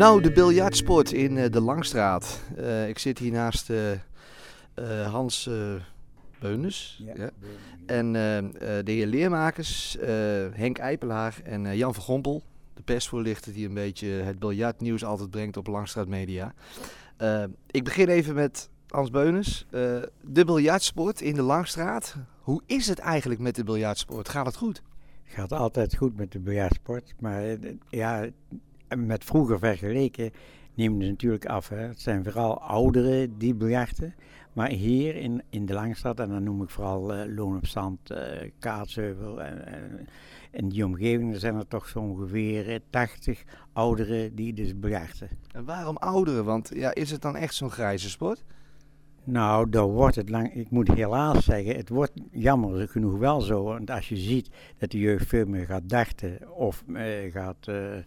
Nou, de biljartsport in eh, de Langstraat. Eh, ik zit hier naast eh, Hans Beunus. Ja. En de heer Leermakers, Henk Eipelaar en Jan van Gompel. De persvoorlichter die een beetje het biljartnieuws altijd brengt op Langstraat Media. Ik begin even met Hans Beunus. De biljartsport in de Langstraat. Hoe is het eigenlijk met de biljartsport? Gaat het goed? gaat altijd goed met de biljartsport. Maar ja, met vroeger vergeleken neemt het natuurlijk af. Hè. Het zijn vooral ouderen die biljarten. Maar hier in, in de Langstad, en dan noem ik vooral eh, Loon op Zand, eh Kaatsheuvel en, en in die omgeving, zijn er toch zo ongeveer eh, 80 ouderen die dus biljarten. En waarom ouderen? Want ja, is het dan echt zo'n grijze sport? Nou, daar wordt het lang. Ik moet helaas zeggen, het wordt jammer genoeg wel zo. Want als je ziet dat de jeugd veel meer gaat darten of eh, gaat eh eh, eh,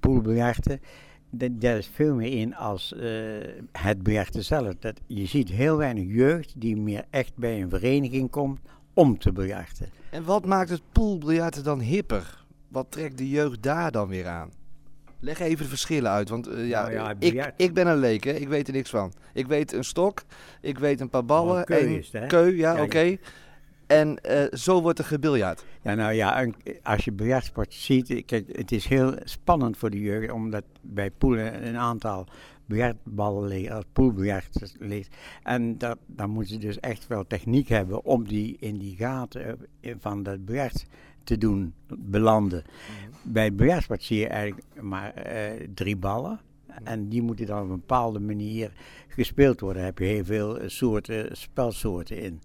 poolbiljarten, dat, dat is veel meer in als eh, het biljarten zelf. Dat, je ziet heel weinig jeugd die meer echt bij een vereniging komt om te biljarten. En wat maakt het poolbiljarten dan hipper? Wat trekt de jeugd daar dan weer aan? Leg even de verschillen uit, want eh, ja, Nou ja, ik, ik ben een leek, hè? ik weet er niks van. Ik weet een stok, ik weet een paar ballen, een keu en is het, hè? keu, ja, Ja, oké. En eh, zo wordt er gebiljart. Ja, nou ja, als je biljartsport ziet, eh, kijk, het is heel spannend voor de jeugd, omdat bij poelen een aantal biljartballen liggen, als poolbiljart ligt. En dat, dan moeten ze dus echt wel techniek hebben om die in die gaten eh, van dat biljart te doen belanden. Bij het biljartsport zie je eigenlijk maar drie ballen. En die moeten dan op een bepaalde manier gespeeld worden. Daar heb je heel veel soorten, spelsoorten in.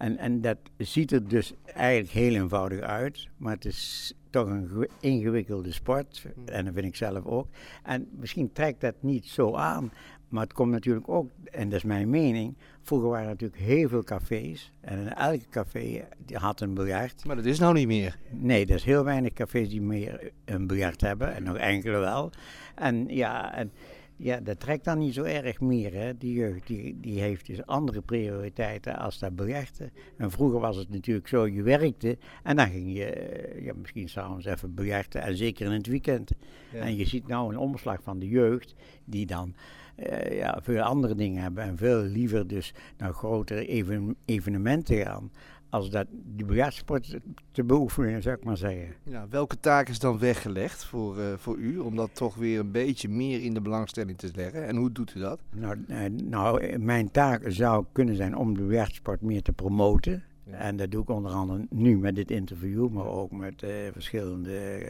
En, en dat ziet er dus eigenlijk heel eenvoudig uit, maar het is toch een gewi- ingewikkelde sport. En dat vind ik zelf ook. En misschien trekt dat niet zo aan, maar het komt natuurlijk ook, en dat is mijn mening, vroeger waren er natuurlijk heel veel cafés. En in elke café die had een biljart. Maar dat is nou niet meer. Nee, er is heel weinig cafés die meer een biljart hebben, en nog enkele wel. En ja, en, ja dat trekt dan niet zo erg meer. Hè. Die jeugd die, die heeft dus andere prioriteiten als dat biljarten. En vroeger was het natuurlijk zo, je werkte en dan ging je eh, ja, misschien s'avonds even biljarten, en zeker in het weekend. Ja. En je ziet nou een omslag van de jeugd die dan eh, ja, veel andere dingen hebben en veel liever dus naar grotere even- evenementen gaan als dat die biljartsport te beoefenen, zou ik maar zeggen. Ja, welke taak is dan weggelegd voor, eh, voor u om dat toch weer een beetje meer in de belangstelling te leggen? En hoe doet u dat? Nou, eh, nou, mijn taak zou kunnen zijn om de biljartsport meer te promoten. Ja. En dat doe ik onder andere nu met dit interview, maar ook met eh, verschillende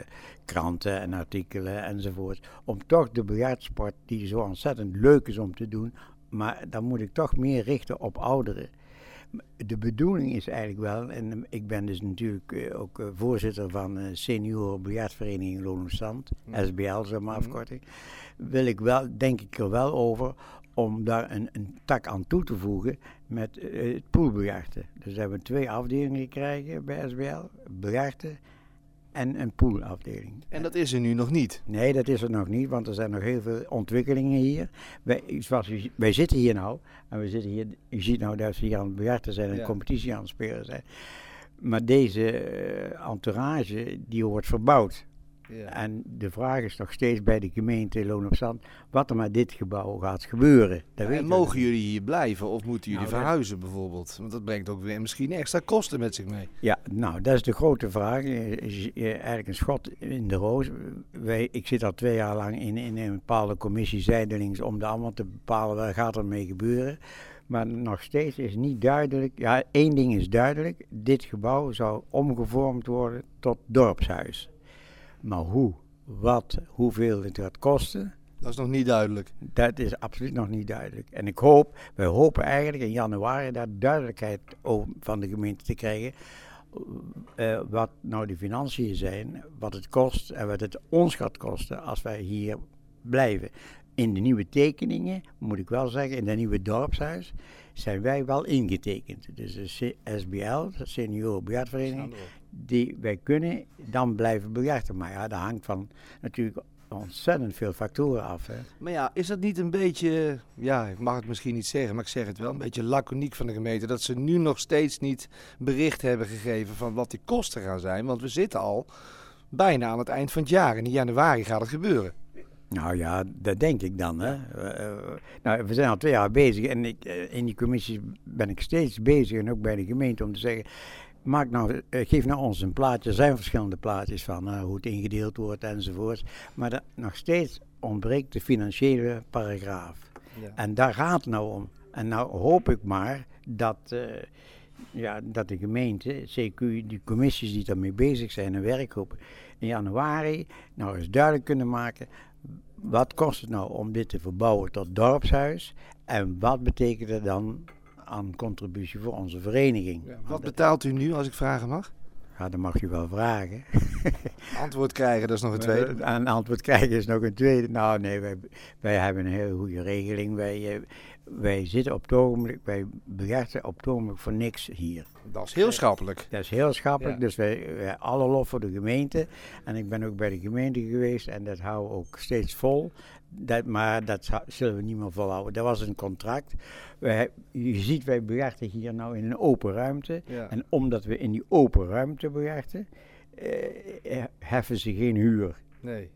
kranten en artikelen enzovoort. Om toch de biljartsport, die zo ontzettend leuk is om te doen, maar dan moet ik toch meer richten op ouderen. De bedoeling is eigenlijk wel, en eh, ik ben dus natuurlijk eh, ook eh, voorzitter van eh Senioren Biljartvereniging Zand, Mhm. SBL, zeg maar Mhm. afkorting, wil ik wel, denk ik er wel over om daar een, een tak aan toe te voegen met het poolbiljarten. Dus we hebben twee afdelingen gekregen bij SBL, biljarten en een poolafdeling. En dat is er nu nog niet. Nee, dat is er nog niet, want er zijn nog heel veel ontwikkelingen hier. Wij, zoals u, wij zitten hier nou, en we zitten hier, je ziet nou dat we hier aan het biljarten zijn en Ja. competitie aan het spelen zijn. Maar deze eh, entourage, die wordt verbouwd. Ja. En de vraag is nog steeds bij de gemeente Loon op Zand wat er met dit gebouw gaat gebeuren. Dat en we mogen jullie hier blijven of moeten jullie Nou, dat- verhuizen bijvoorbeeld? Want dat brengt ook weer misschien extra kosten met zich mee. Ja, nou, dat is de grote vraag. Is, Eigenlijk een schot in de roos. Wij, ik zit al twee jaar lang in, in een bepaalde commissie zijdelings om de allemaal te bepalen wat gaat er mee gebeuren. Maar nog steeds is niet duidelijk. Ja, één ding is duidelijk. Dit gebouw zou omgevormd worden tot dorpshuis. Maar hoe, wat, hoeveel het gaat kosten, Dat is nog niet duidelijk. dat is absoluut nog niet duidelijk. En ik hoop, wij hopen eigenlijk in januari daar duidelijkheid van de gemeente te krijgen. eh, wat nou de financiën zijn, wat het kost en wat het ons gaat kosten als wij hier blijven. In de nieuwe tekeningen, moet ik wel zeggen, in dat nieuwe dorpshuis, zijn wij wel ingetekend. Dus de SBL, de Senioren Bejaardvereniging, die wij kunnen dan blijven bejaarden. Maar ja, dat hangt van natuurlijk ontzettend veel factoren af. Hè. Maar ja, is dat niet een beetje, ja, ik mag het misschien niet zeggen, maar ik zeg het wel, een beetje laconiek van de gemeente dat ze nu nog steeds niet bericht hebben gegeven van wat die kosten gaan zijn? Want we zitten al bijna aan het eind van het jaar en in januari gaat het gebeuren. Nou ja, dat denk ik dan. Hè. Eh, eh, nou, we zijn al twee jaar bezig en ik, eh, in die commissie ben ik steeds bezig en ook bij de gemeente om te zeggen. Maak nou, geef nou ons een plaatje. Er zijn verschillende plaatjes van hoe het ingedeeld wordt enzovoort. Maar dat, nog steeds ontbreekt de financiële paragraaf. En daar gaat het nou om. En nou hoop ik maar dat, ja, dat de gemeente, CQ, die commissies die daarmee bezig zijn, een werkgroep, in januari nou eens duidelijk kunnen maken. Wat kost het nou om dit te verbouwen tot dorpshuis? En wat betekent het dan aan contributie voor onze vereniging? Wat betaalt u nu, als ik vragen mag? ja, dat mag je wel vragen. Antwoord krijgen, dat is nog een tweede. Eh, Een antwoord krijgen is nog een tweede. Nou nee, wij, wij hebben een hele goede regeling. Wij, eh, wij zitten op het ogenblik, wij op het ogenblik voor niks hier. Dat is heel schappelijk. Dat is heel schappelijk, Ja. dus wij, wij alle lof voor de gemeente. En ik ben ook bij de gemeente geweest en dat houden we ook steeds vol. Dat, maar dat zullen we niet meer volhouden. Dat was een contract. Wij, je ziet, wij bejaarden hier nou in een open ruimte. Ja. En omdat we in die open ruimte bejaarden, eh, heffen ze geen huur. Nee.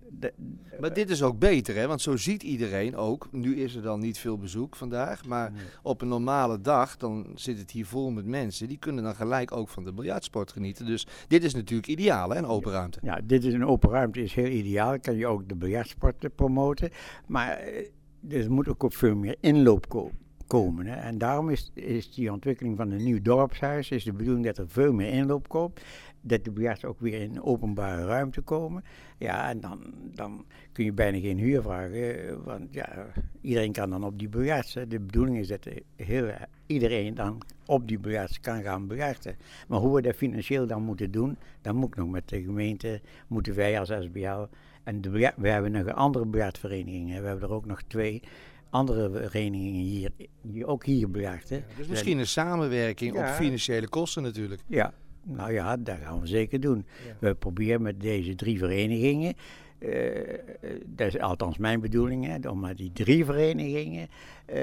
Maar dit is ook beter, hè? Want zo ziet iedereen ook. Nu is er dan niet veel bezoek vandaag. Maar op een normale dag, dan zit het hier vol met mensen. Die kunnen dan gelijk ook van de biljartsport genieten. Dus dit is natuurlijk ideaal, hè? Een open ruimte. Ja, dit is een open ruimte, is heel ideaal. Dan kan je ook de biljartsport promoten. Maar eh, er moet ook op veel meer inloop ko- komen. Hè. En daarom is, is die ontwikkeling van een nieuw dorpshuis, is de bedoeling dat er veel meer inloop komt. Dat de biljarts ook weer in openbare ruimte komen. Ja, en dan, dan kun je bijna geen huur vragen. Want ja, iedereen kan dan op die hè. De bedoeling is dat heel, iedereen dan op die biljarts kan gaan biljarten. Maar hoe we dat financieel dan moeten doen, dan moet ik nog met de gemeente, moeten wij als SBL. En de we hebben nog andere biljartverenigingen. We hebben er ook nog twee andere verenigingen hier, die ook hier biljarten. Dus misschien een samenwerking op financiële kosten natuurlijk. Ja, nou ja, dat gaan we zeker doen. We proberen met deze drie verenigingen, eh, dat is althans mijn bedoeling, hè, om met die drie verenigingen eh,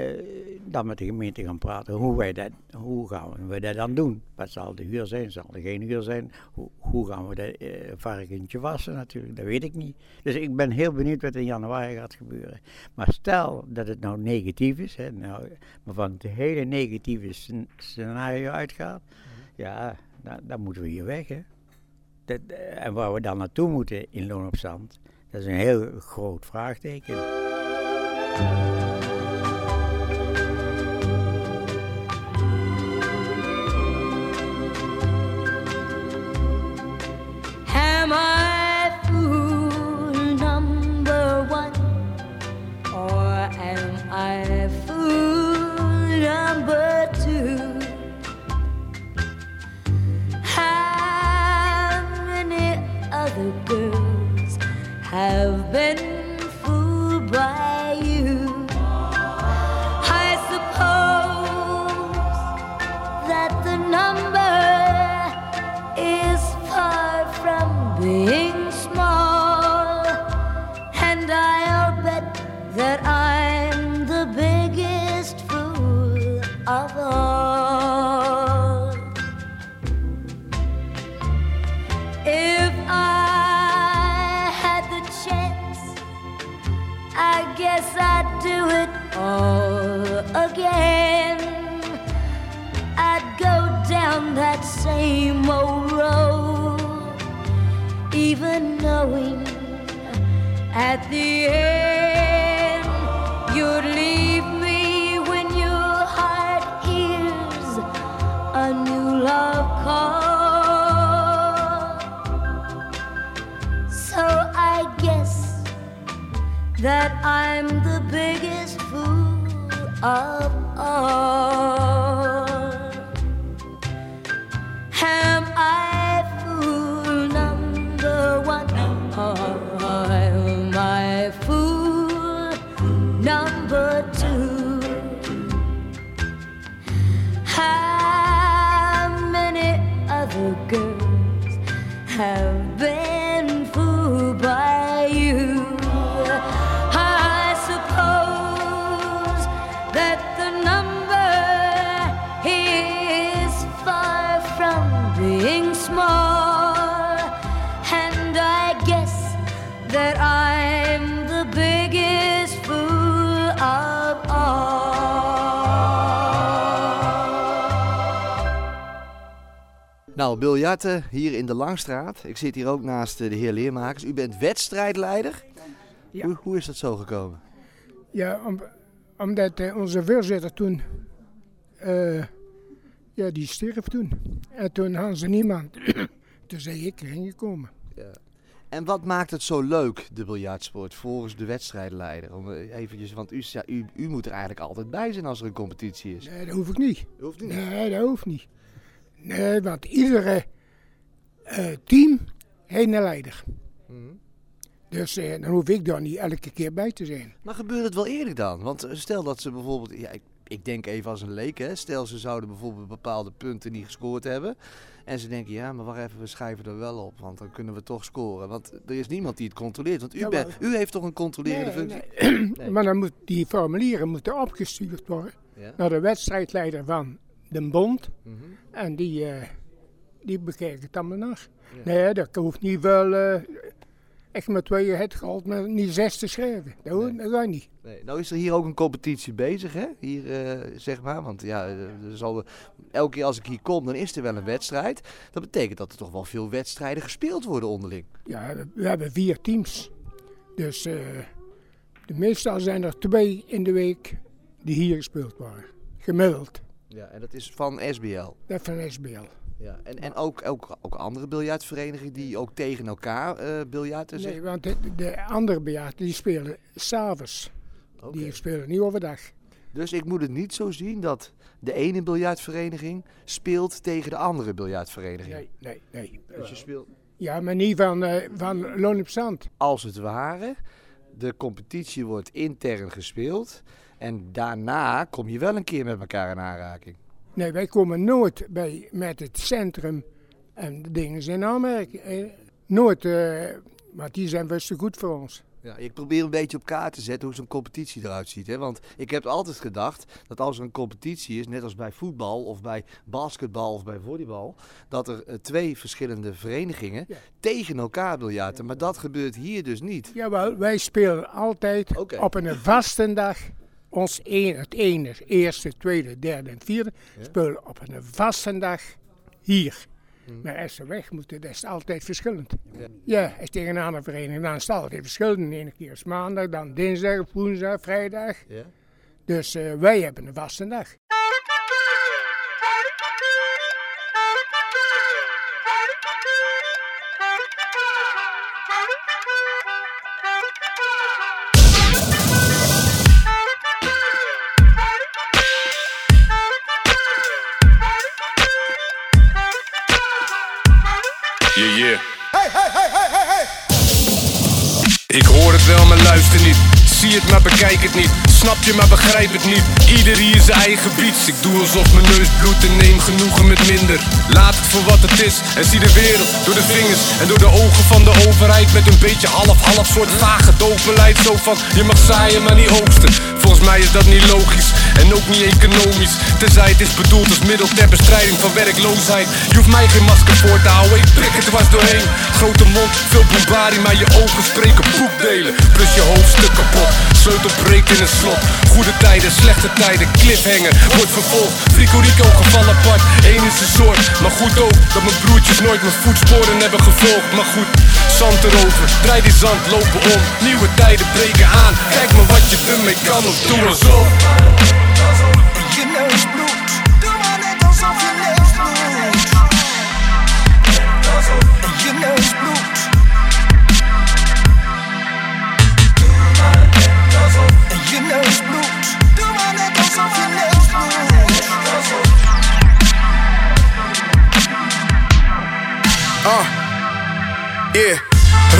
dan met de gemeente gaan praten. Hoe, wij dat, hoe gaan we dat dan doen? Wat zal de huur zijn? Zal er geen huur zijn? Hoe, hoe gaan we dat eh, varkentje wassen natuurlijk? Dat weet ik niet. Dus ik ben heel benieuwd wat in januari gaat gebeuren. Maar stel dat het nou negatief is, hè, nou, maar van het hele negatieve scen- scenario uitgaat, ja, dan, dan moeten we hier weg. Hè. Dat, eh, en waar we dan naartoe moeten in Loon op Zand, dat is een heel groot vraagteken. Nou, biljarten hier in de Langstraat. Ik zit hier ook naast eh, de heer Leermakers. U bent wedstrijdleider. Ja. Hoe, hoe is dat zo gekomen? Ja, om, omdat eh, onze voorzitter toen, eh, ja, die stierf toen. En toen hadden ze niemand. toen zei ik erin gekomen. En wat maakt het zo leuk, de biljartsport, volgens de wedstrijdleider? Om eventjes, want u, ja, u, u moet er eigenlijk altijd bij zijn als er een competitie is. Nee, dat hoef ik niet. Hoeft niet. Nee, dat hoeft niet. Nee, want iedere eh, team heeft een leider. Mhm. Dus eh, dan hoef ik daar niet elke keer bij te zijn. Maar gebeurt het wel eerder dan? Want eh, stel dat ze bijvoorbeeld, ja, ik, ik denk even als een leek, hè, stel ze zouden bijvoorbeeld bepaalde punten niet gescoord hebben. En ze denken, ja, maar wacht even, we schrijven er wel op, want dan kunnen we toch scoren. Want er is niemand die het controleert, want u, Ja, u heeft toch een controlerende Nee, functie? nee. Nee. Maar dan moet die formulieren moeten opgestuurd worden Ja. naar de wedstrijdleider van de bond. Mhm. En die, eh, die bekijkt het allemaal nog. Ja. Nee, dat hoeft niet wel eh, echt met tweeën het gehaald, maar niet zes te schrijven. Dat, Nee. dat gaat niet. Nee, nou is er hier ook een competitie bezig, hè? Hier, eh, zeg maar. Want ja, er zal, elke keer als ik hier kom, dan is er wel een wedstrijd. Dat betekent dat er toch wel veel wedstrijden gespeeld worden onderling. Ja, we, hebben vier teams. Dus de meestal zijn er twee in de week die hier gespeeld worden. Gemiddeld. Ja, en dat is van SBL. Dat van SBL. Ja, en, en ook, ook, ook andere biljartverenigingen die ook tegen elkaar eh biljarten Nee, want de, de andere bejaarden die spelen s'avonds. Die spelen niet overdag. Dus ik moet het niet zo zien dat de ene biljartvereniging speelt tegen de andere biljartvereniging. Nee, nee, nee. Dus je speelt Ja, maar niet van, eh van Loon op Zand. als het ware, de competitie wordt intern gespeeld. En daarna kom je wel een keer met elkaar in aanraking. Nee, wij komen nooit bij, met het centrum en de dingen zijn aanmerking. Eh, nooit, eh, want die zijn best goed voor ons. Ja, ik probeer een beetje op kaart te zetten hoe zo'n competitie eruit ziet. Hè? Want ik heb altijd gedacht dat als er een competitie is, net als bij voetbal of bij basketbal of bij volleybal, dat er eh, twee verschillende verenigingen Ja. tegen elkaar biljarten. Maar dat gebeurt hier dus niet. Jawel, wij spelen altijd op een vaste dag. Ons een, het ene, eerste, tweede, derde en vierde Ja. spelen op een vaste dag hier. Mhm. Maar als ze weg moeten, dat is altijd verschillend. Ja. Ja, als tegen een andere vereniging, dan is het altijd verschillend. De ene keer is maandag, dan dinsdag, woensdag, vrijdag. Ja? Dus eh, wij hebben een vaste dag. Ik hoor het wel, maar luister niet. Zie het, maar bekijk het niet. Snap je, maar begrijp het niet. Ieder hier zijn eigen beats. Ik doe alsof mijn neus bloedt en neem genoegen met minder. Laat het voor wat het is en zie de wereld door de vingers en door de ogen van de overheid. Met een beetje half-half soort vage doopbeleid. Zo van je mag zaaien, maar niet oogsten. Volgens mij is dat niet logisch en ook niet economisch. Tenzij het is bedoeld als middel ter bestrijding van werkloosheid. Je hoeft mij geen masker voor te houden, ik prik het dwars doorheen. Grote mond, veel bombardie, maar je ogen spreken boekdelen. Plus je hoofdstuk kapot, sleutel breekt in een slot. Goede tijden, slechte tijden, cliffhanger, wordt vervolgd. Frico Rico geval apart, één is een soort. Maar goed ook dat mijn broertjes nooit mijn voetsporen hebben gevolgd. Maar goed, zand erover, draai die zand, lopen om. Nieuwe tijden breken aan, kijk maar wat je ermee kan doe alsof. Je neus bloedt, doe maar net alsof je bloedt. Je doe maar net alsof je neus bloedt. Ah, yeah.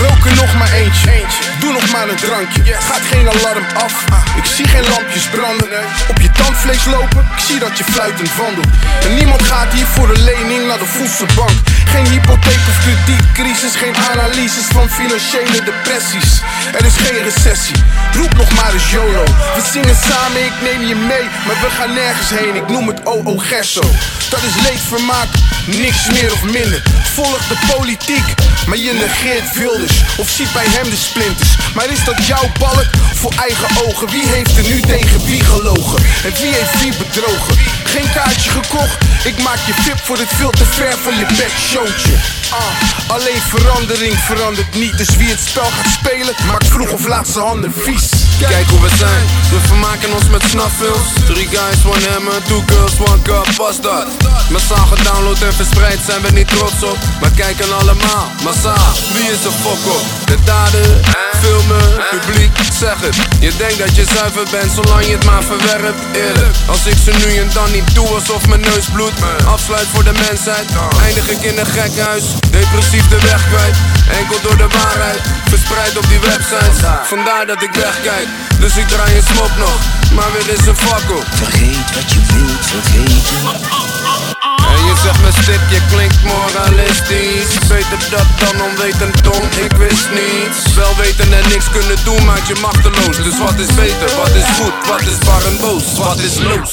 Roken nog maar eentje. Doe nog maar een drankje. Gaat geen alarm af. Ik zie geen lampjes branden. Op je tandvlees lopen. Ik zie dat je fluitend wandelt. En niemand gaat hier voor een lening naar de voedselbank. Geen hypotheek of kredietcrisis. Geen analyses van financiële depressies. Er is geen recessie. Roep nog maar eens YOLO. We zingen samen, ik neem je mee. Maar we gaan nergens heen. Ik noem het OO Gerso. Dat is leedvermaak. Niks meer of minder. Volg de politiek. Maar je negeert Wilders of ziet bij hem de splinters. Maar is dat jouw balk voor eigen ogen? Wie heeft er nu tegen wie gelogen? En wie heeft wie bedrogen? Geen kaartje gekocht, ik maak je VIP voor dit veel te ver van je bed showtje. Ah, alleen verandering verandert niet. Dus wie het spel gaat spelen, maakt vroeg of laat zijn handen vies. Kijk hoe we zijn, we vermaken ons met snuffles Three guys, one hammer, two girls, one cup, was dat Massaal gedownload en verspreid zijn we niet trots op Maar kijken allemaal, massaal, wie is er fok op? De daden, filmen, publiek, zeg het Je denkt dat je zuiver bent, zolang je het maar verwerpt Eerlijk, als ik ze nu en dan niet doe alsof mijn neus bloedt Afsluit voor de mensheid, eindig ik in een gekhuis Depressief de weg kwijt, enkel door de waarheid Verspreid op die websites, vandaar dat ik wegkijk Dus ik draai een smop nog, maar weer is een fakkel. Vergeet wat je wilt vergeten. Je zegt me stik, je klinkt moralistisch. Beter dat dan onwetend dom, ik wist niets. Wel weten en niks kunnen doen maakt je machteloos. Dus wat is beter, wat is goed, wat is bar en boos, wat is loos?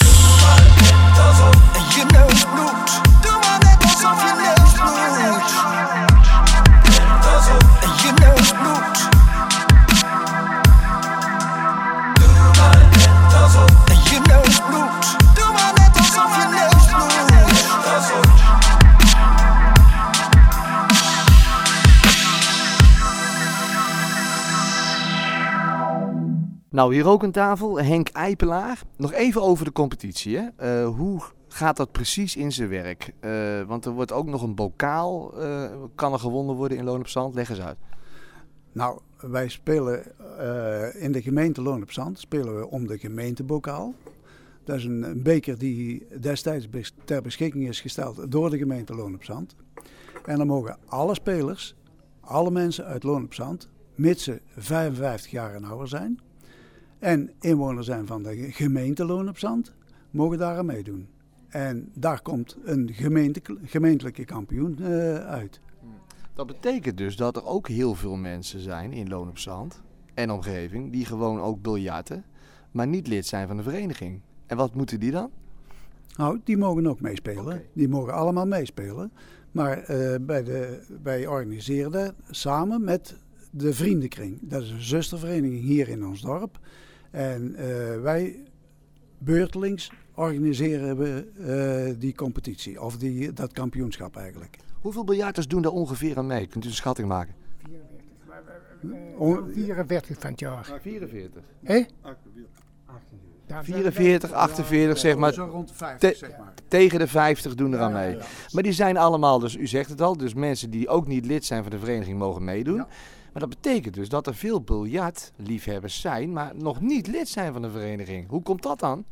Je neus bloedt, Nou, hier ook aan tafel Henk Eipelaar. Nog even over de competitie. Hè? Eh, hoe gaat dat precies in zijn werk? Eh, want er wordt ook nog een bokaal, eh, kan er gewonnen worden in Loon op Zand. Leg eens uit. Nou, wij spelen in de gemeente Loon op Zand spelen we om de gemeentebokaal. Dat is een, een beker die destijds ter beschikking is gesteld door de gemeente Loon op Zand. En dan mogen alle spelers, alle mensen uit Loon op Zand, mits ze 55 jaar en ouder zijn en inwoner zijn van de gemeente Loon op Zand, mogen daar aan meedoen. En daar komt een gemeente, gemeentelijke kampioen eh, uit. Dat betekent dus dat er ook heel veel mensen zijn in Loon op Zand en omgeving die gewoon ook biljarten, maar niet lid zijn van de vereniging. En wat moeten die dan? Nou, die mogen ook meespelen. Die mogen allemaal meespelen. Maar eh, bij de, wij organiseren dat samen met de Vriendenkring. Dat is een zustervereniging hier in ons dorp. En eh, wij beurtelings organiseren we eh, die competitie. Of die, dat kampioenschap eigenlijk. Hoeveel biljarters doen daar ongeveer aan mee? Kunt u een schatting maken? On- 44 van het jaar. 44. Hé? Ja, 44, 48 zeg maar. Zo rond de 50 Te- zeg maar. Tegen de 50 doen eraan mee. Maar die zijn allemaal, dus u zegt het al, dus mensen die ook niet lid zijn van de vereniging mogen meedoen. Maar dat betekent dus dat er veel biljartliefhebbers zijn, maar nog niet lid zijn van de vereniging. Hoe komt dat dan?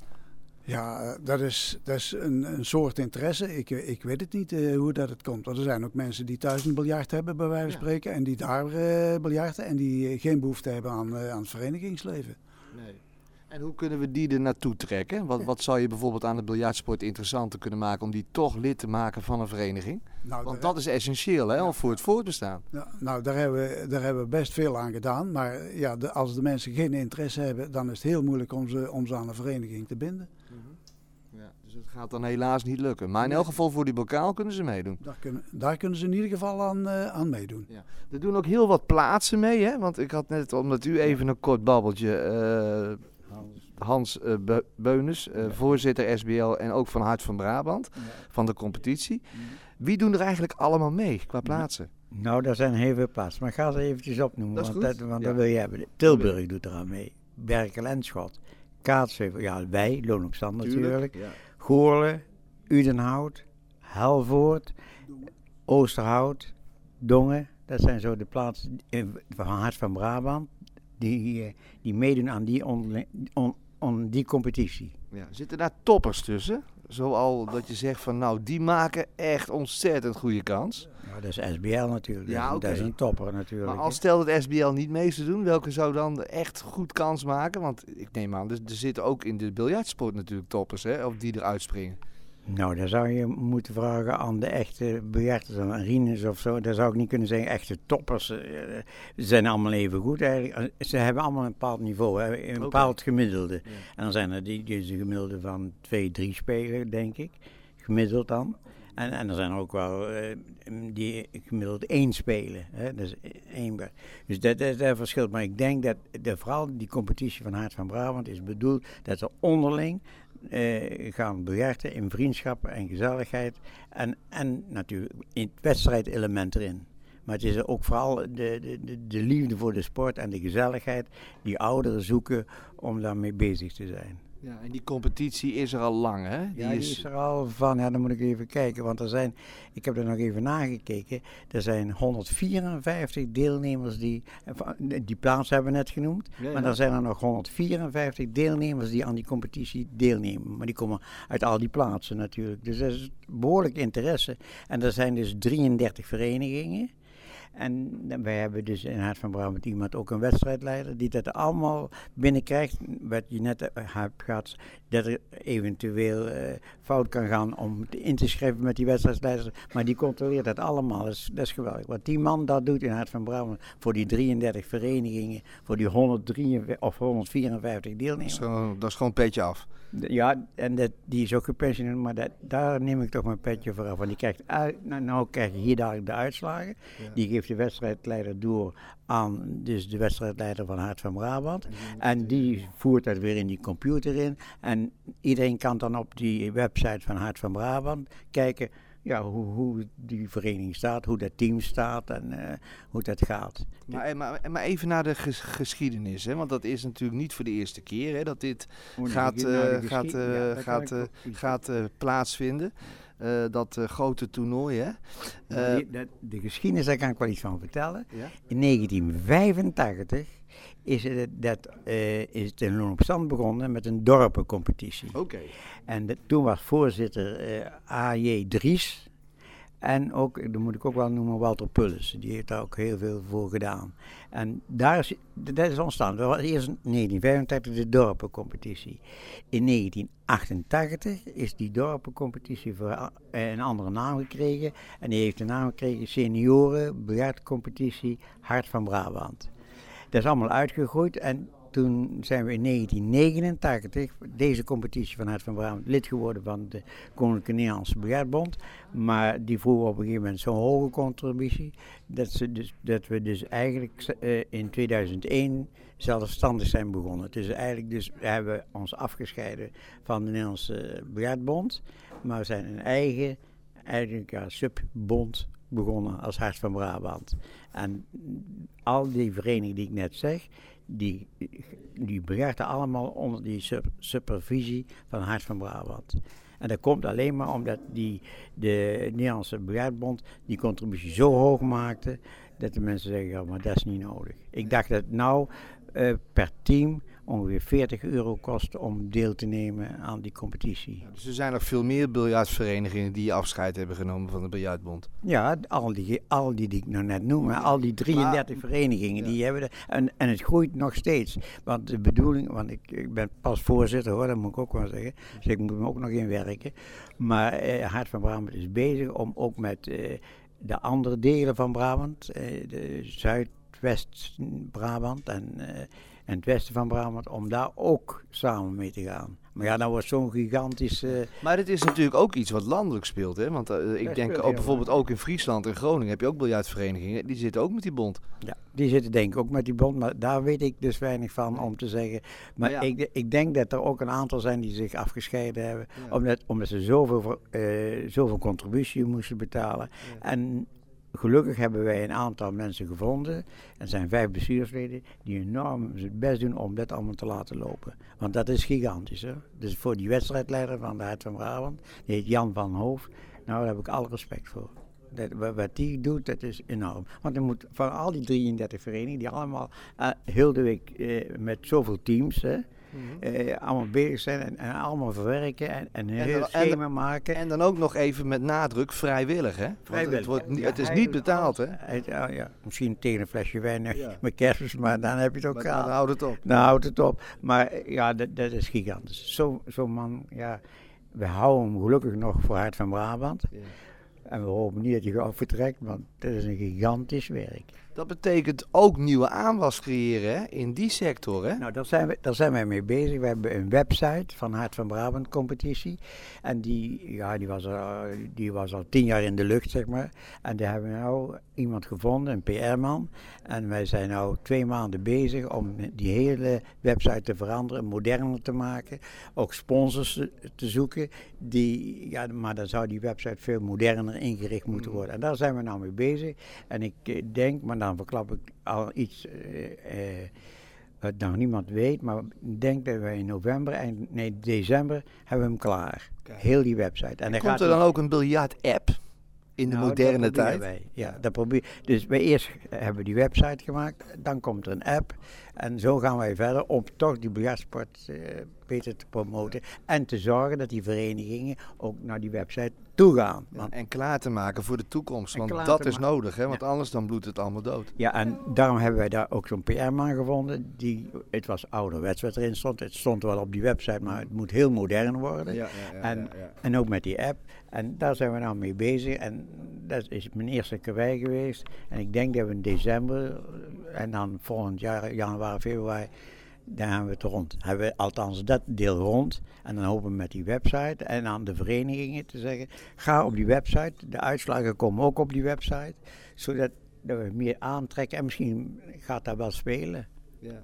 Ja, eh, dat is, dat is een, een soort interesse. Ik, eh, ik weet het niet eh, hoe dat het komt. Want er zijn ook mensen die thuis een biljart hebben, bij wijze van spreken. En die daar eh biljarten en die geen behoefte hebben aan, aan het verenigingsleven. Nee. En hoe kunnen we die er naartoe trekken? Wat, wat zou je bijvoorbeeld aan de biljartsport interessanter kunnen maken om die toch lid te maken van een vereniging? Nou, Want dat is essentieel hè, voor het voortbestaan. Ja, nou, daar hebben, we, daar hebben we best veel aan gedaan. Maar ja, de- als de mensen geen interesse hebben, dan is het heel moeilijk om ze, om ze aan een vereniging te binden. Ja, dus het gaat dan helaas niet lukken. Maar in elk geval voor die bokaal kunnen ze meedoen. Daar kunnen, daar kunnen ze in ieder geval aan, eh, aan meedoen. Er doen ook heel wat plaatsen mee, hè? Want ik had net, omdat u even een kort babbeltje, eh, Hans eh, Be- eh, voorzitter SBL en ook van Hart van Brabant, van de competitie. Wie doen er eigenlijk allemaal mee qua plaatsen? Nou, daar zijn heel veel plaatsen. Maar ik ga ze eventjes opnoemen, Dat want, dat, want Ja. dat wil je hebben. Tilburg doet eraan mee. Berkel en Schot. Kaatsheuvel, ja, wij, Loon op Zand natuurlijk. Goorlen, Udenhout, Helvoort, Oosterhout, Dongen. Dat zijn zo de plaatsen in- van Hart van Brabant die, eh, die meedoen aan die, on, on die competitie. Ja. Zitten daar toppers tussen? Zoal dat je zegt van nou, die maken echt ontzettend goede kans. Nou, dat is SBL natuurlijk. Ja, dat, is- dat is oké. een topper natuurlijk. Maar als stel dat SBL niet mee zou doen, welke zou dan echt goed kans maken? Want ik neem aan, er, er zitten ook in de biljartsport natuurlijk toppers, hè? Of die eruit springen. Nou, dan zou je moeten vragen aan de echte bejaarden, aan Rines of zo. Daar zou ik niet kunnen zeggen, echte toppers. eh, Ze zijn allemaal even goed eigenlijk. Eh, Ze hebben allemaal een bepaald niveau, hè, een bepaald gemiddelde. En dan zijn er die, die is een gemiddelde van 2, 3 spelen, denk ik. Gemiddeld dan. En, en er zijn ook wel eh, die gemiddeld één spelen. Hè? Dus één Dus dat, dat, dat verschilt. Maar ik denk dat de, vooral die competitie van Hart van Brabant is bedoeld dat er onderling eh, gaan biljarten in vriendschap en gezelligheid. En, en natuurlijk het wedstrijdelement erin. Maar het is ook vooral de, de, de liefde voor de sport en de gezelligheid die ouderen zoeken om daarmee bezig te zijn. Ja, en die competitie is er al lang, hè? Die Ja, die is er al van, ja, dan moet ik even kijken, want er zijn, ik heb er nog even nagekeken, er zijn 154 deelnemers die, eh, van- die plaats hebben we net genoemd, Ja, maar er zijn er nog 154 deelnemers die aan die competitie deelnemen. Maar die komen uit al die plaatsen natuurlijk, dus dat is behoorlijk interesse. En er zijn dus 33 verenigingen. En wij hebben dus in Hart van Brabant iemand, ook een wedstrijdleider, die dat allemaal binnenkrijgt. Wat je net eh, hebt gehad, dat er eventueel eh, fout kan gaan om in te schrijven met die wedstrijdleiders. Maar die controleert dat allemaal. Dat is, dat is geweldig. Wat die man dat doet in Hart van Brabant voor die 33 verenigingen, voor die 153 of 154 Dat is deelnemers. gewoon, dat is gewoon een petje af. Ja, en dat, die is ook gepensioneerd, maar dat, daar neem ik toch mijn petje voor af. Want die krijgt, uit- nou, nou krijg je hier dadelijk de uitslagen. Die geeft de wedstrijdleider door aan dus de wedstrijdleider van Hart van Brabant. En die voert dat weer in die computer in. En iedereen kan dan op die website van Hart van Brabant kijken ja, hoe, hoe die vereniging staat, hoe dat team staat en eh, hoe dat gaat. Maar, eh, maar, maar even naar de ges- geschiedenis, hè? want dat is natuurlijk niet voor de eerste keer hè, dat dit Oh, gaat, nou, eh, gaat, ja, gaat, plaatsvinden. Dat grote toernooi, hè? Nou, de geschiedenis, daar kan ik wel iets van vertellen. Ja? In 1985 is het, dat, eh, is het in op begonnen met een dorpencompetitie. Oké. En de- toen was voorzitter eh A.J. Dries. En ook, dat moet ik ook wel noemen, Walter Pulles. Die heeft daar ook heel veel voor gedaan. En daar is, dat is ontstaan. Dat was eerst in 1985 de dorpencompetitie. In 1988 is die dorpencompetitie voor eh, een andere naam gekregen. En die heeft de naam gekregen Senioren Biljartcompetitie Hart van Brabant. Dat is allemaal uitgegroeid en toen zijn we in 1989, deze competitie van Hart van Brabant, lid geworden van de Koninklijke Nederlandse Biljartbond. Maar die vroegen op een gegeven moment zo'n hoge contributie, dat, ze dus, dat we dus eigenlijk eh, in 2001 zelfstandig zijn begonnen. Dus eigenlijk dus, hebben we ons afgescheiden van de Nederlandse Biljartbond, maar we zijn een eigen, eigenlijk subbond begonnen als Hart van Brabant. En al die verenigingen die ik net zeg, die, die allemaal onder die sup- supervisie van Hart van Brabant. En dat komt alleen maar omdat die, de Nederlandse Bejaardbond die contributie zo hoog maakte, dat de mensen zeggen, ja, maar dat is niet nodig. Ik dacht dat nou eh, per team ongeveer 40 euro kost om deel te nemen aan die competitie. Dus er zijn nog veel meer biljartverenigingen die afscheid hebben genomen van de biljartbond. Ja, al die, al die die ik nou net noem, hè, al die 33 verenigingen, die hebben er, en, en het groeit nog steeds. Want de bedoeling, want ik, ik ben pas voorzitter hoor, dat moet ik ook wel zeggen, dus ik moet me ook nog inwerken. Maar eh, Hart van Brabant is bezig om ook met eh, de andere delen van Brabant, eh, de Zuidwest-Brabant en, eh, en het westen van Brabant, om daar ook samen mee te gaan. Maar ja, dan wordt zo'n gigantisch... Maar het is natuurlijk ook iets wat landelijk speelt. Hè? Want eh, ik Dat denk ook bijvoorbeeld ook in Friesland en Groningen heb je ook biljartverenigingen. Die zitten ook met die bond. Ja, die zitten denk ik ook met die bond, maar daar weet ik dus weinig van om te zeggen. Maar Ja. ik, ik denk dat er ook een aantal zijn die zich afgescheiden hebben, Ja. omdat, omdat ze zoveel, voor- eh, zoveel contributie moesten betalen. En gelukkig hebben wij een aantal mensen gevonden, er zijn vijf bestuursleden, die enorm het best doen om dat allemaal te laten lopen. Want dat is gigantisch. Hè? Dus voor die wedstrijdleider van de Hart van Brabant, die heet Jan van Hoof, nou daar heb ik alle respect voor. Dat, wa- wat die doet, dat is enorm. Want er moet van al die 33 verenigingen, die allemaal eh, heel de week eh, met zoveel teams, eh, allemaal bezig zijn en, en allemaal verwerken en, en een En heel schema maken. En dan ook nog even met nadruk vrijwillig. Hè? Vrijwillig. Het, wordt, niet- Ja, het is niet betaald. Hè? alles. Hij- ja, ja, misschien tegen een flesje wijn eh, Ja. met kerstmis, maar dan heb je het ook Maar gehad. dan houdt het op. Dan houdt het op. Maar eh, ja, dat, dat is gigantisch. Zo'n zo man, ja, we houden hem gelukkig nog voor Hart van Brabant. Ja. En we hopen niet dat hij gauw vertrekt, want dat is een gigantisch werk. Dat betekent ook nieuwe aanwas creëren hè? in die sector. Hè? Nou, daar zijn, we, daar zijn wij mee bezig. We hebben een website van Hart van Brabant competitie. En die, ja, die, was al, die was al tien jaar in de lucht, zeg maar. En daar hebben we nou iemand gevonden, een PR-man. En wij zijn nu twee maanden bezig om die hele website te veranderen, moderner te maken. Ook sponsors te, te zoeken. Die, ja, maar dan zou die website veel moderner ingericht moeten worden. En daar zijn we nou mee bezig. En ik eh, denk, maar dan verklap ik al iets... eh, eh, wat nog niemand weet, maar ik denk dat we in november, eind, nee december, hebben we hem klaar. Heel die website. En dan Komt gaat er dan ook een biljart-app in de Nou, moderne tijd? wij. Ja, dat probeer. Dus wij eerst hebben we die website gemaakt, dan komt er een app. En zo gaan wij verder om toch die biljartsport eh, beter te promoten. En te zorgen dat die verenigingen ook naar die website toe gaan. Want En klaar te maken voor de toekomst. En Want dat is maken. nodig, hè? want anders dan bloedt het allemaal dood. Ja, en daarom hebben wij daar ook zo'n PR-man gevonden. Die, het was ouderwets wat erin stond. Het stond wel op die website, maar het moet heel modern worden. en, en ook met die app. En daar zijn we nou mee bezig. En dat is mijn eerste karwei geweest. En ik denk dat we in december en dan volgend jaar, januari, februari, dan hebben we het rond. Hebben we althans dat deel rond. En dan hopen we met die website en aan de verenigingen te zeggen: ga op die website. De uitslagen komen ook op die website. Zodat dat we meer aantrekken. En misschien gaat dat wel spelen. Ja.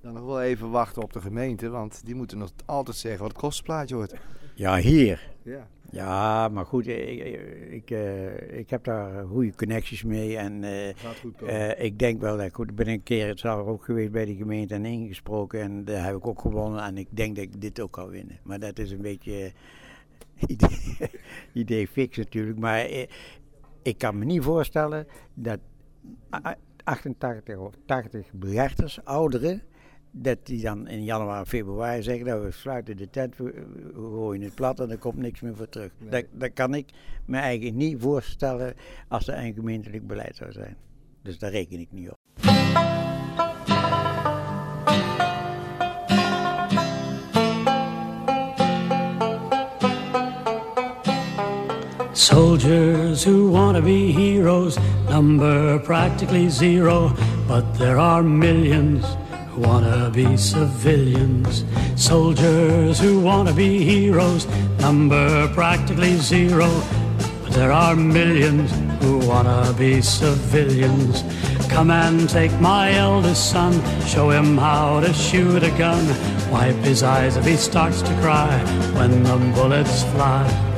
Dan nog wel even wachten op de gemeente, want die moeten nog altijd zeggen wat het kostenplaatje wordt. Ja, hier. Ja. Ja, maar goed, ik, ik, eh, ik heb daar goede connecties mee. En eh, eh, ik denk wel dat goed. Ik ben een keer zelf ook geweest bij de gemeente en ingesproken. En daar heb ik ook gewonnen. En ik denk dat ik dit ook kan winnen. Maar dat is een beetje idee, idee fix natuurlijk. Maar eh, ik kan me niet voorstellen dat a- 88 of 80 biljarters, ouderen, dat die dan in januari, februari zeggen dat we sluiten de tent, we, gooien het plat en er komt niks meer voor terug. Dat, dat kan ik me eigenlijk niet voorstellen als er een gemeentelijk beleid zou zijn. Dus daar reken ik niet op. Soldiers who want to be heroes number practically zero, but there are millions to be civilians. Soldiers who want to be heroes number practically zero, but there are millions who want to be civilians. Come and take my eldest son, show him how to shoot a gun. Wipe his eyes if he starts to cry when the bullets fly.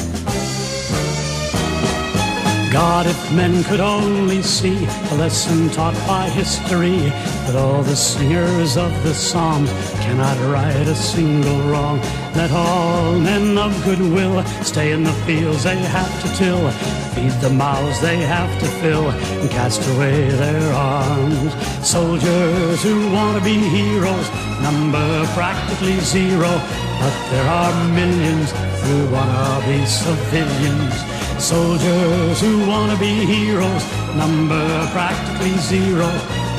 God, if men could only see a lesson taught by history, that all the singers of the Psalms cannot right a single wrong. Let all men of goodwill stay in the fields they have to till, feed the mouths they have to fill, and cast away their arms. Soldiers who want to be heroes number practically zero, but there are millions who want to be civilians. Soldiers who want to be heroes number practically zero,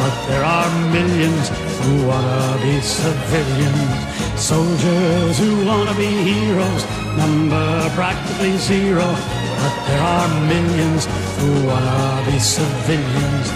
but there are millions who want to be civilians. Soldiers who want to be heroes number practically zero, but there are millions who want to be civilians.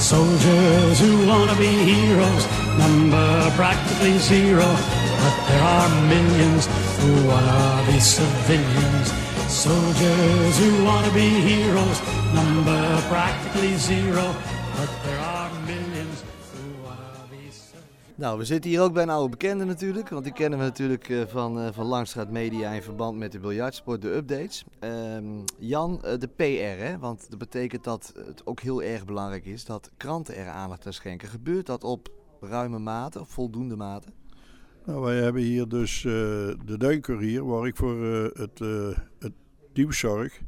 Soldiers who want to be heroes number practically zero, but there are millions who want to be civilians. Soldiers who want to be heroes, number practically zero, but there are millions who want to be civilians. Nou, we zitten hier ook bij een oude bekende natuurlijk. Want die kennen we natuurlijk eh, van, eh, van Langstraat Media in verband met de biljartsport, de updates. Ehm, Jan, eh, de PR, hè? want dat betekent dat het ook heel erg belangrijk is dat kranten er aandacht aan schenken. Gebeurt dat op ruime mate, of voldoende mate? Nou, wij hebben hier dus eh, de Duincourier, waar ik voor het, eh, het nieuws zorg.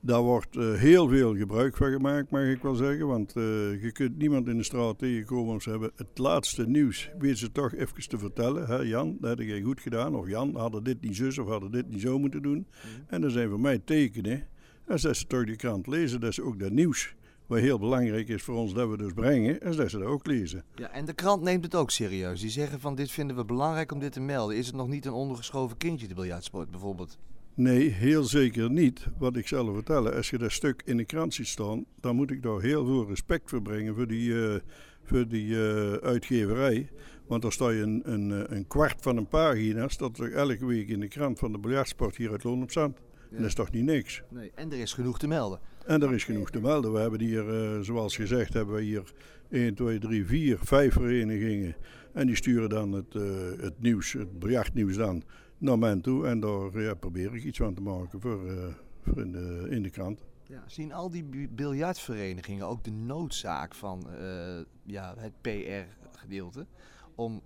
Daar wordt eh, heel veel gebruik van gemaakt, mag ik wel zeggen. Want eh, je kunt niemand in de straat tegenkomen of ze hebben het laatste nieuws. Weet ze toch even te vertellen. Hè, Jan, dat heb jij goed gedaan. Of Jan, hadden dit niet zus of hadden dit niet zo moeten doen. En dat zijn voor mij tekenen. Als dat ze toch die krant lezen, dat ze ook dat nieuws, wat heel belangrijk is voor ons, dat we dus brengen, als dat ze dat ook lezen. Ja, en de krant neemt het ook serieus. Die zeggen van dit vinden we belangrijk om dit te melden. Is het nog niet een ondergeschoven kindje, de biljartsport bijvoorbeeld? Nee, heel zeker niet. Wat ik zal vertellen, als je dat stuk in de krant ziet staan, dan moet ik daar heel veel respect voor brengen voor die, eh, voor die eh, uitgeverij. Want daar sta je een, een, eh, een kwart van een pagina, staat er elke week in de krant van de biljartsport hier uit Loon op Zand. En dat is toch niet niks. Nee, en er is genoeg te melden. En er is genoeg te melden. We hebben hier, zoals gezegd, hebben we hier 1, 2, 3, 4, 5 verenigingen. En die sturen dan het, het nieuws, het biljartnieuws dan naar mij toe. En daar ja, probeer ik iets van te maken voor, eh, voor in, de, in de krant. Ja, zien al die bi- biljartverenigingen ook de noodzaak van eh, ja, het PR-gedeelte om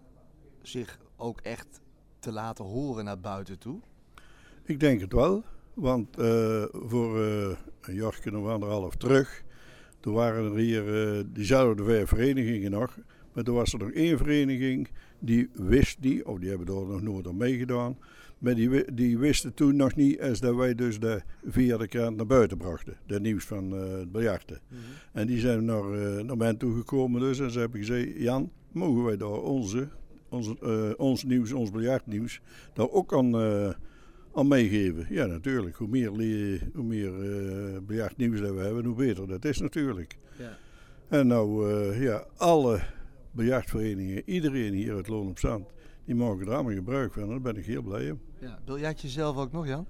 zich ook echt te laten horen naar buiten toe? Ik denk het wel. Want eh, voor eh, een jaar of anderhalf terug, toen waren er hier eh, diezelfde vijf verenigingen nog. Maar toen was er nog één vereniging die wist niet, of die hebben er nog nooit aan meegedaan. Maar die, die wisten toen nog niet als dat wij dus de, via de krant naar buiten brachten. Het nieuws van eh het biljarten. En die zijn naar, eh, naar mij toe gekomen dus. En ze hebben gezegd, Jan, mogen wij daar onze, onze, eh, ons nieuws, ons biljartnieuws, daar ook aan, aan meegeven? Ja, natuurlijk. Hoe meer, hoe meer biljartnieuws dat we hebben, hoe beter dat is natuurlijk. Ja. En nou, ja, alle biljartverenigingen, iedereen hier uit Loon op Zand, die mogen er allemaal gebruik van. Daar ben ik heel blij om. Ja. Biljart je zelf ook nog, Jan?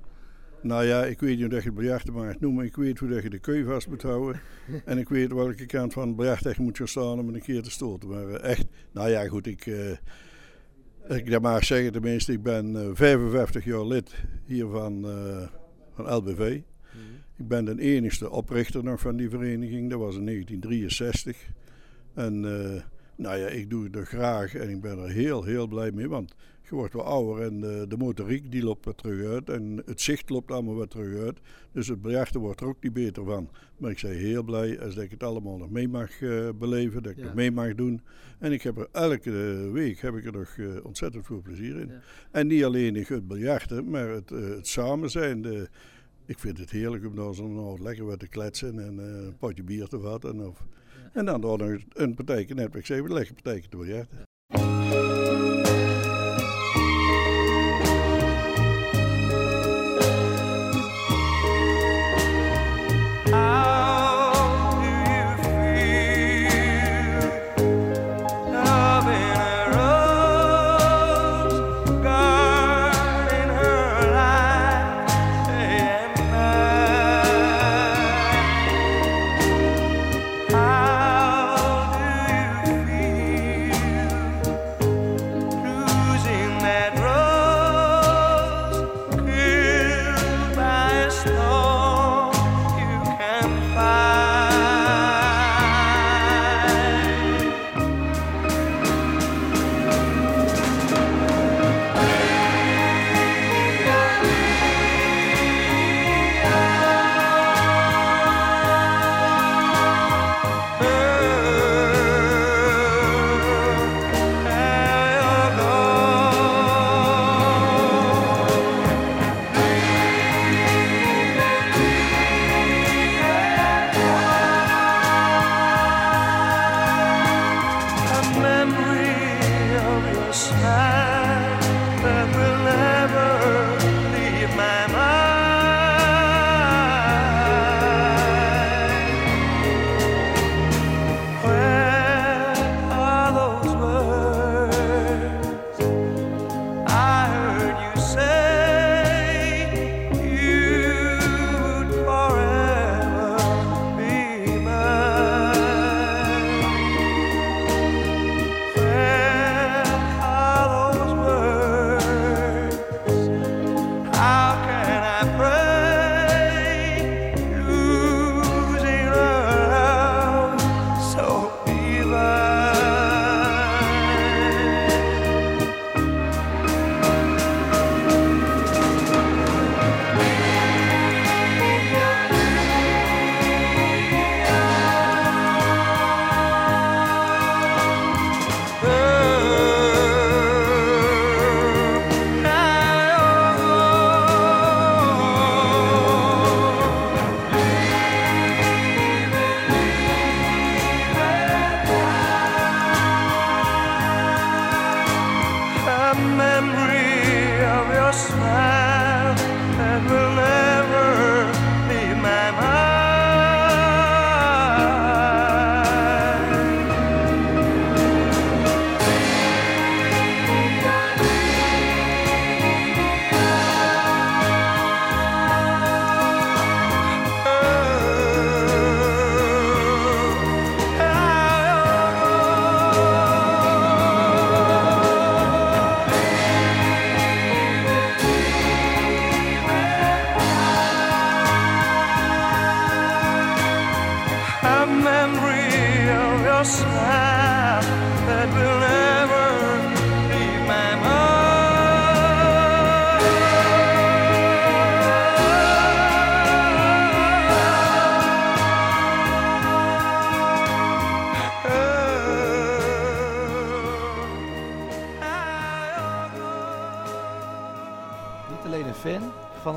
Nou ja, ik weet niet hoe je het biljarten mag noemen. Ik weet hoe dat je de keu vast moet houden. en ik weet welke kant van het biljart echt moet gaan staan om een keer te stoten. Maar eh, echt, nou ja, goed, ik, eh, ik dat mag zeggen tenminste, ik ben eh, 55 jaar lid hier van, eh, van LBV. Ik ben de enigste oprichter nog van die vereniging. Dat was in 1963. En eh, nou ja, ik doe het er graag en ik ben er heel, heel blij mee. Want je wordt wel ouder en de, de motoriek die loopt wat terug uit. En het zicht loopt allemaal wat terug uit. Dus het biljarten wordt er ook niet beter van. Maar ik ben heel blij als dat ik het allemaal nog mee mag eh, beleven. Dat ik Ja. het mee mag doen. En ik heb er elke week heb ik er nog eh, ontzettend veel plezier in. Ja. En niet alleen het biljarten, maar het, eh, het samen zijn. De, ik vind het heerlijk om daar zo nou lekker wat te kletsen en eh, een potje bier te vatten. Of, En dan door nog een partijtje, net wat ik zei, een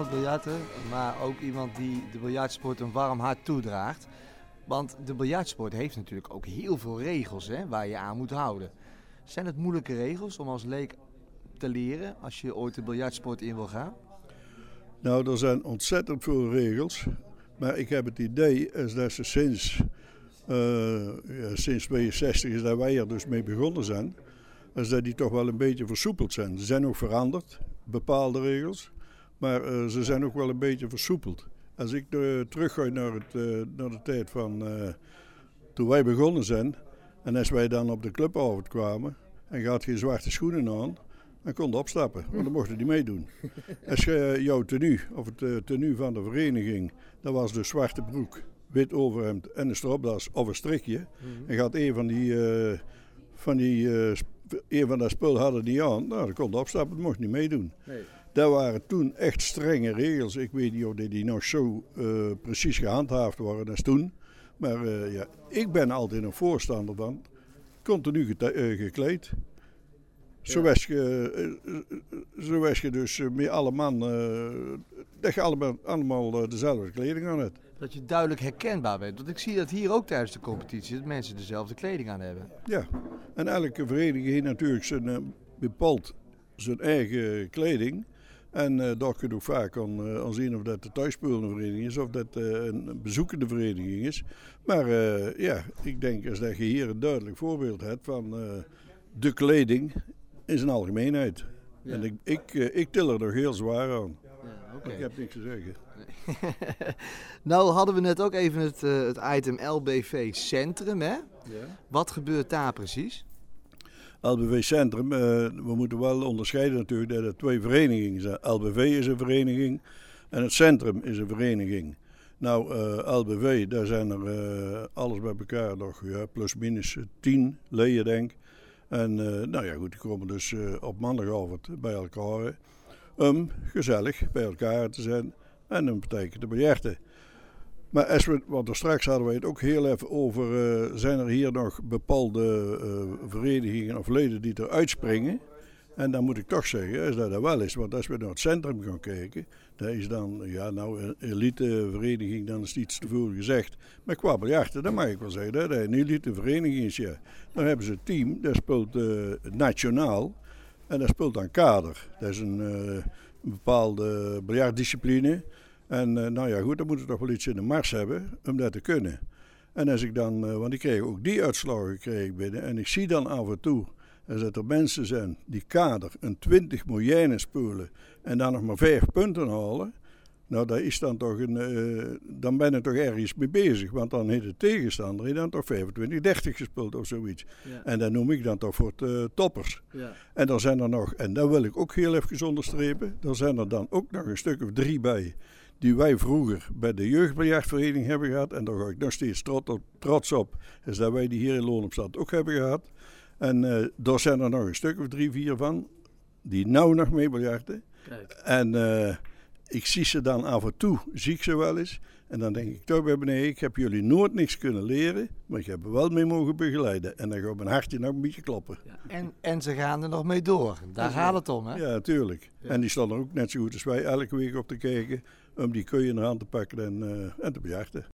biljarten, maar ook iemand die de biljartsport een warm hart toedraagt. Want de biljartsport heeft natuurlijk ook heel veel regels hè, waar je aan moet houden. Zijn het moeilijke regels om als leek te leren als je ooit de biljartsport in wil gaan? Nou, er zijn ontzettend veel regels. Maar ik heb het idee dat ze sinds, eh, ja, sinds 62 is dat wij er dus mee begonnen zijn. Dat die toch wel een beetje versoepeld zijn. Ze zijn ook veranderd, bepaalde regels. Maar eh, ze zijn ook wel een beetje versoepeld. Als ik uh, terugga naar, het, eh, naar de tijd van toen wij begonnen zijn. En als wij dan op de clubavond kwamen en je had geen zwarte schoenen aan, dan kon je opstappen, want dan mochten die meedoen. Als je jouw tenue, of het tenue van de vereniging, dat was de zwarte broek, wit overhemd en een stropdas of een strikje. En gaat een van die, van die een van dat spul hadden die aan, nou dan kon je opstappen, dat mocht niet meedoen. Dat waren toen echt strenge regels. Ik weet niet of die, nog zo eh, precies gehandhaafd worden als toen. Maar eh, ja, ik ben altijd een voorstander van continu eh, gekleed. Zoals je, eh, eh, zoals je dus met alle man dat je allemaal, allemaal dezelfde kleding aan hebt. Dat je duidelijk herkenbaar bent. Want ik zie dat hier ook tijdens de competitie dat mensen dezelfde kleding aan hebben. Ja, en elke vereniging heeft natuurlijk zijn, bepaalt zijn eigen kleding. En eh daar kun je ook vaak aan, eh, aan zien of dat de thuisspelende vereniging is of dat eh, een bezoekende vereniging is. Maar ja, ik denk als dat je hier een duidelijk voorbeeld hebt van de kleding in zijn algemeenheid. En ik, ik, ik til er nog heel zwaar aan. Ik heb niks te zeggen. nou hadden we net ook even het, het item LBV Centrum, hè? Ja. Wat gebeurt daar precies? LBV Centrum, eh, we moeten wel onderscheiden natuurlijk dat er twee verenigingen zijn. LBV is een vereniging en het Centrum is een vereniging. Nou, eh, LBV, daar zijn er eh, alles bij elkaar nog ja, plus minus tien leden denk ik. En nou ja goed, die komen dus op maandagavond bij elkaar om gezellig bij elkaar te zijn en een partijtje te bejaarden. Maar als we, want er straks hadden we het ook heel even over, eh, zijn er hier nog bepaalde eh, verenigingen of leden die er uitspringen? En dan moet ik toch zeggen, als dat er wel is, want als we naar het centrum gaan kijken, dat is dan, ja nou, elitevereniging, dan is iets te veel gezegd. Maar qua biljarten, dan mag ik wel zeggen dat een elitevereniging is, ja. Dan hebben ze een team, dat speelt eh, nationaal en dat speelt dan kader. Dat is een, een bepaalde biljartdiscipline. En eh, nou ja, goed, dan moeten we toch wel iets in de mars hebben om dat te kunnen. En als ik dan, eh, want ik kreeg ook die uitslagen kreeg ik binnen. En ik zie dan af en toe als dat er mensen zijn die kader een 20 miljoen spelen en dan nog maar 5 punten halen. Nou, dat is dan toch een, eh, dan ben je toch ergens mee bezig. Want dan heeft de tegenstander heeft dan toch 25, 30 gespeeld of zoiets. Ja. En dat noem ik dan toch voor eh, toppers. Ja. En dan zijn er nog, en dat wil ik ook heel even onderstrepen, er zijn er dan ook nog een stuk of drie bij die wij vroeger bij de jeugdbiljartvereniging hebben gehad. En daar ga ik nog steeds trots op, trots op is dat wij die hier in Loon op Zand ook hebben gehad. En eh daar zijn er nog een stuk of drie, vier van, die nou nog mee biljarten. Kijk. En eh, ik zie ze dan af en toe, zie ik ze wel eens. En dan denk ik toch bij beneden, ik heb jullie nooit niks kunnen leren, maar ik heb er wel mee mogen begeleiden. En dan gaat mijn hartje nog een beetje kloppen. En, en ze gaan er nog mee door. Daar gaat het om, hè? Ja, natuurlijk. En die staan er ook net zo goed als wij elke week op te kijken. Om die koeien hand te pakken en, eh, en te bejachten.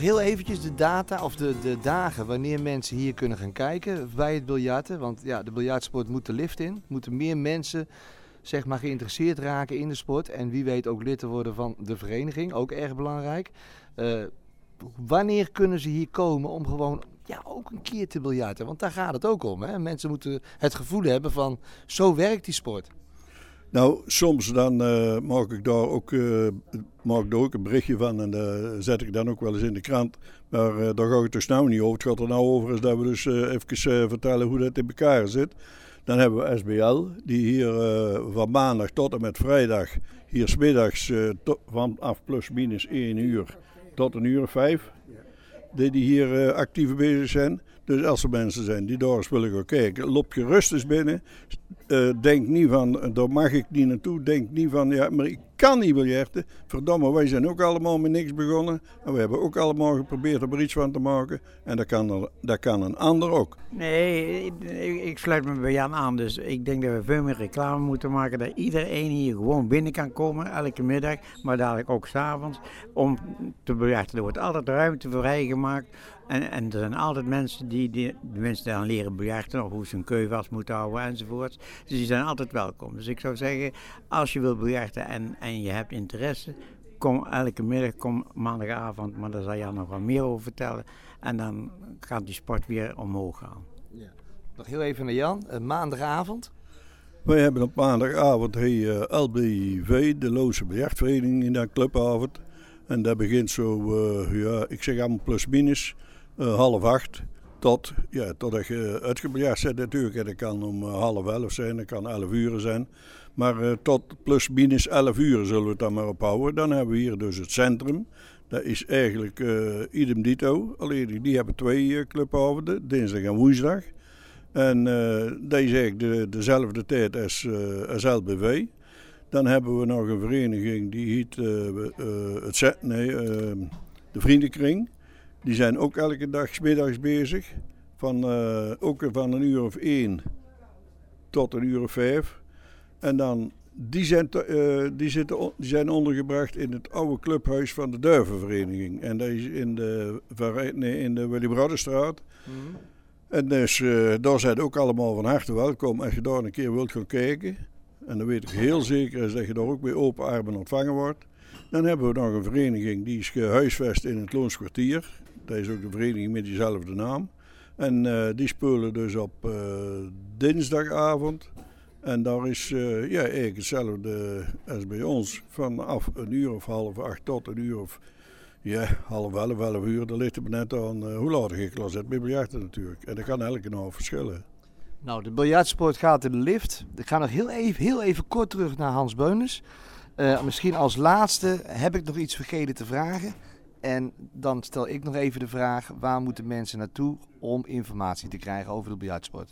Nog heel eventjes de data of de, de dagen wanneer mensen hier kunnen gaan kijken bij het biljarten. Want ja, de biljartsport moet de lift in. Moeten meer mensen zeg maar, geïnteresseerd raken in de sport. En wie weet ook lid te worden van de vereniging. Ook erg belangrijk. Uh, wanneer kunnen ze hier komen om gewoon ja, ook een keer te biljarten? Want daar gaat het ook om. Hè? Mensen moeten het gevoel hebben van zo werkt die sport. Nou, soms dan uh, maak ik daar ook, uh, maak ik daar ook een berichtje van en uh, zet ik dan ook wel eens in de krant. Maar daar ga ik dus nou niet over. Het gaat er nou over is dat we dus even vertellen hoe dat in elkaar zit. Dan hebben we SBL, die hier van maandag tot en met vrijdag, hier smiddags vanaf plus minus 1 uur tot een uur of vijf, die, die hier actief bezig zijn. Dus als er mensen zijn die daar eens willen gaan kijken, loop je rustig binnen. Uh, denk niet van, daar mag ik niet naartoe. Denk niet van, ja, maar ik kan niet biljarten. Verdomme, wij zijn ook allemaal met niks begonnen. En we hebben ook allemaal geprobeerd er iets van te maken. En dat kan, er, dat kan een ander ook. Nee, ik, sluit me bij Jan aan. Dus ik denk dat we veel meer reclame moeten maken. Dat iedereen hier gewoon binnen kan komen, elke middag. Maar dadelijk ook s'avonds. Om te biljarten. Er wordt altijd ruimte vrijgemaakt. En, en er zijn altijd mensen die, die de mensen dan leren biljarten. Of hoe ze een keu vast moeten houden enzovoort. Dus die zijn altijd welkom. Dus ik zou zeggen, als je wilt biljarten en en je hebt interesse, kom elke middag, kom maandagavond, maar daar zal Jan nog wel meer over vertellen. En dan gaat die sport weer omhoog gaan. Ja. Nog heel even naar Jan, een maandagavond. Wij hebben op maandagavond hey, uh, eh, LBV, de Loze Biljartvereniging, in dat clubavond. En dat begint zo, uh, ja, ik zeg allemaal plus minus, half acht. Tot, ja, totdat je uitgebiljart zit natuurlijk. En dat kan om half elf zijn, dat kan elf uur zijn. Maar tot plus minus 11 uur zullen we het dan maar ophouden. Dan hebben we hier dus het centrum. Dat is eigenlijk uh, idem dito. Alleen die hebben twee uh, clubavonden, dinsdag en woensdag. En dat is eigenlijk de, dezelfde tijd als, als LBV. Dan hebben we nog een vereniging die heet het, nee, de Vriendenkring. Die zijn ook elke dag middags bezig. Van, ook van een uur of één tot een uur of vijf. En dan, die zijn, uh, die, zitten, die zijn ondergebracht in het oude clubhuis van de Duivenvereniging. En dat is in de, nee, in de Willy Brouwerstraat. Mm En dus uh, daar zijn ook allemaal van harte welkom als je daar een keer wilt gaan kijken. En dan weet ik heel zeker dat je daar ook weer open armen ontvangen wordt. Dan hebben we nog een vereniging die is gehuisvest in het Loonskwartier. Dat is ook de vereniging met diezelfde naam. En uh, die spelen dus op uh, dinsdagavond en daar is uh, ja, eigenlijk hetzelfde als bij ons. Vanaf een uur of half acht tot een uur of ja, half elf, elf uur. Dan ligt het net aan hoe laat ik klas zit. Met biljarten natuurlijk. En dat kan elke nou verschillen. Nou, de biljartsport gaat in de lift. Ik ga nog heel even, heel even kort terug naar Hans Beunens. Uh, misschien als laatste heb ik nog iets vergeten te vragen. En dan stel ik nog even de vraag: waar moeten mensen naartoe om informatie te krijgen over de biljartsport?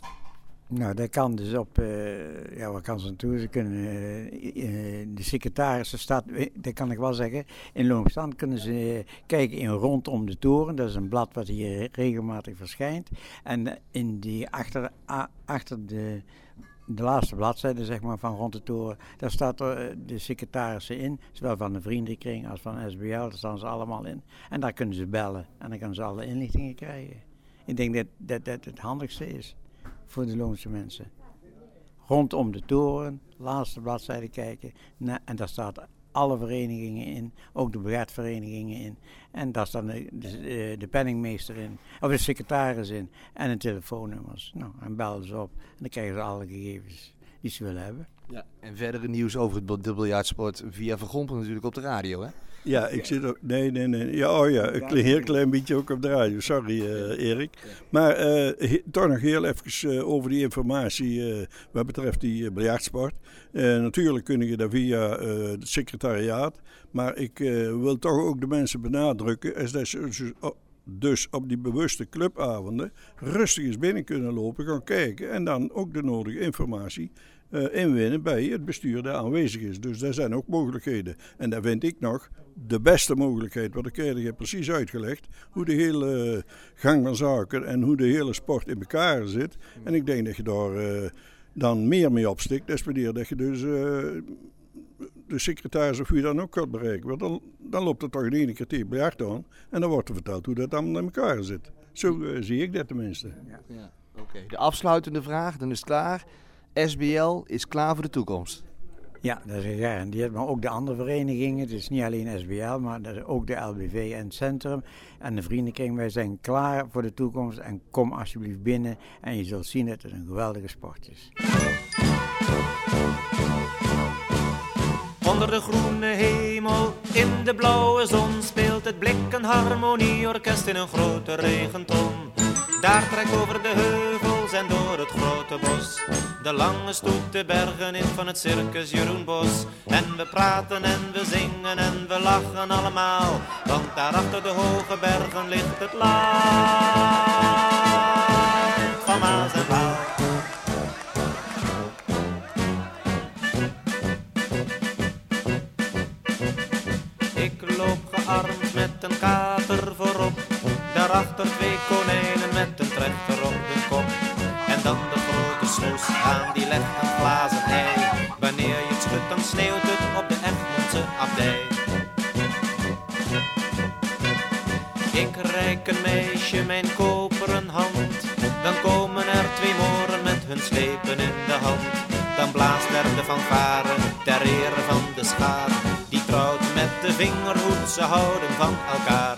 Nou, dat kan dus op, uh, ja, wat kan ze naartoe? Ze kunnen, uh, de secretaris staat, dat kan ik wel zeggen, in Loonstand kunnen ze kijken in Rondom de Toren. Dat is een blad wat hier regelmatig verschijnt. En in die achter, achter de, de laatste bladzijde zeg maar, van Rond de Toren, daar staat er de secretarissen in. Zowel van de vriendenkring als van SBL, daar staan ze allemaal in. En daar kunnen ze bellen en dan kunnen ze alle inlichtingen krijgen. Ik denk dat dat, dat het handigste is voor de Loonse mensen. Rondom de toren, laatste bladzijde kijken. en daar staat alle verenigingen in, ook de biljartverenigingen in. En daar staat de, de, de, penningmeester in, of de secretaris in en de telefoonnummers. Nou, en bellen ze op en dan krijgen ze alle gegevens die ze willen hebben. Ja, en verdere nieuws over de biljartsport via Vergompen natuurlijk op de radio, hè? Ja, ik zit ook. Nee, nee, nee. Ja, oh ja, een heel klein beetje ook op de radio. Sorry, uh, Erik. Maar uh, toch nog heel even uh, over die informatie wat betreft die biljartsport. natuurlijk kun je dat via het secretariaat. Maar ik wil toch ook de mensen benadrukken. Als dat ze, dus op die bewuste clubavonden rustig eens binnen kunnen lopen, gaan kijken en dan ook de nodige informatie uh, inwinnen bij het bestuur dat aanwezig is. Dus daar zijn ook mogelijkheden. En daar vind ik nog de beste mogelijkheid, wat ik eerder heb precies uitgelegd, hoe de hele gang van zaken en hoe de hele sport in elkaar zit. En ik denk dat je daar uh, dan meer mee opstikt, des wanneer dat je dus uh, de secretaris of wie dan ook gaat bereiken. Want dan, dan loopt het toch in ene keer tegen biljart aan. En dan wordt er verteld hoe dat dan in elkaar zit. Zo eh, zie ik dat tenminste. Ja. Ja. De afsluitende vraag, dan is klaar. SBL is klaar voor de toekomst. Ja, dat is gegarandeerd. Maar ook de andere verenigingen, het is niet alleen SBL, maar dat is ook de LBV en het Centrum en de Vriendenkring. Wij zijn klaar voor de toekomst en kom alsjeblieft binnen en je zult zien dat het een geweldige sport is. Onder de groene hemel, in de blauwe zon, speelt het blik een harmonieorkest in een grote regenton. Daar trekt over de heuvels en door het grote bos de lange stoet de bergen in van het circus Jeroen Bos. En we praten en we zingen en we lachen allemaal, want daar achter de hoge bergen ligt het land van Maas en Waal. Ik loop gearmd met een kater voorop, daarachter twee konijnen met een trechter op hun kop. Snoes aan die legt een glazen ei. Wanneer je het schudt, dan sneeuwt het op de Egmondse abdij. Ik reik een meisje mijn koperen hand, dan komen er twee moren met hun slepen in de hand. Dan blaast er de fanfare ter ere van de schaar, die trouwt met de vingerhoed, ze houden van elkaar.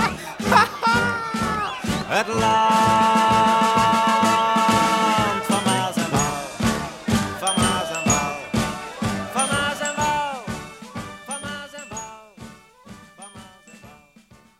At last.